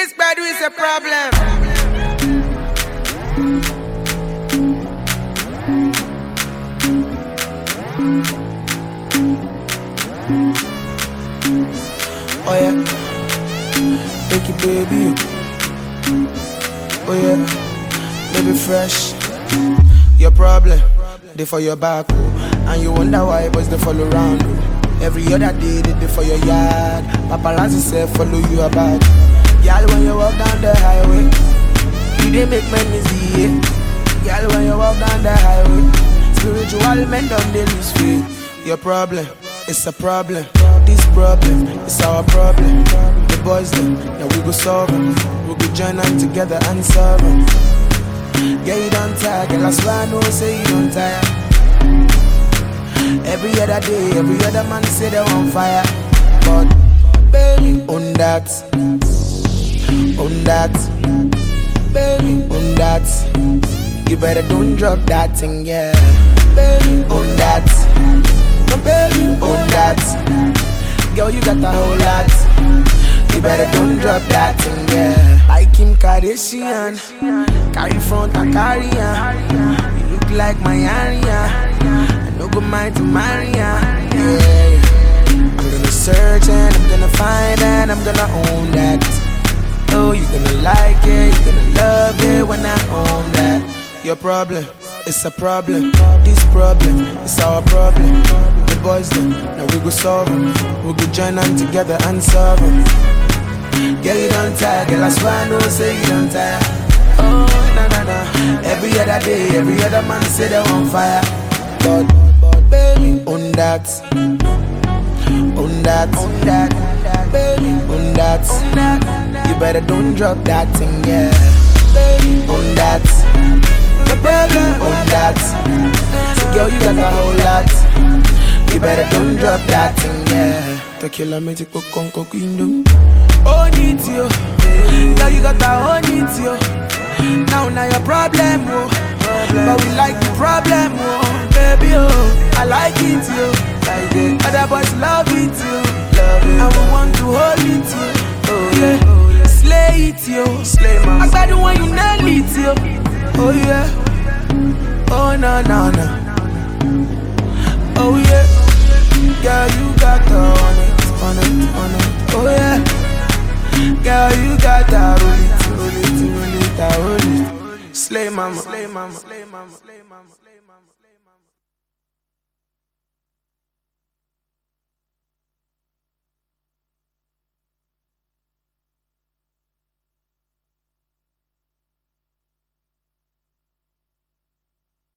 This battle is a problem. Oh yeah, take it baby. Oh yeah, baby fresh. Your problem, they for your back, oh. and you wonder why boys they follow around. Oh. Every other day they for your yard. Paparazzi say follow you about. Y'all when you walk down the highway, you didn't make men easy. Y'all when you walk down the highway, spiritual men don't they lose faith. Your problem, it's a problem. This problem, it's our problem. The boys them, now we go solve them. We go join them together and solve them. Yeah, you don't tire, girl. I swear I know, say you don't tire. Every other day, every other man say they're on fire. But, baby, on that, on that, baby, on that. You better don't drop that thing, yeah. Baby, on that, baby, on that. Girl, you got a whole lot. You better don't drop that thing, yeah. Like Kim Kardashian, carry front and carry on. You look like my area. I no go mind to marry. Yeah. I'm gonna search and I'm gonna find and I'm gonna own that. Gonna like it, you gonna love it when I own that. Your problem, it's a problem. This problem, it's our problem. The boys them, now we go solve them. We go join them together and solve them. Girl, you don't tire, girl, I swear I know, say you don't tire. Oh, na na na. Every other day, every other man say they're on fire. But, but baby, on that, on that, on that, baby, on that, on that. You better don't drop that thing, yeah. On that, the on that. So, girl, you got a whole lot. You better don't drop that thing, yeah. Tequila me take con coquindo. Oh, need you. Now you got that oh, need you. Now, now your problem, oh. But we like the problem, oh. Baby, oh. I like it, yo. Like it. Other boys love it, yo. Love it. We want yo. I got the one you nail it, yo. Oh, yeah. Oh, no, no, no. Oh, yeah. Girl, you got the on it, on it, on it. Oh, yeah. Girl, you got that roll it, roll it, roll it, roll it. Slay mama, slay mama, slay mama, slay mama, slay mama.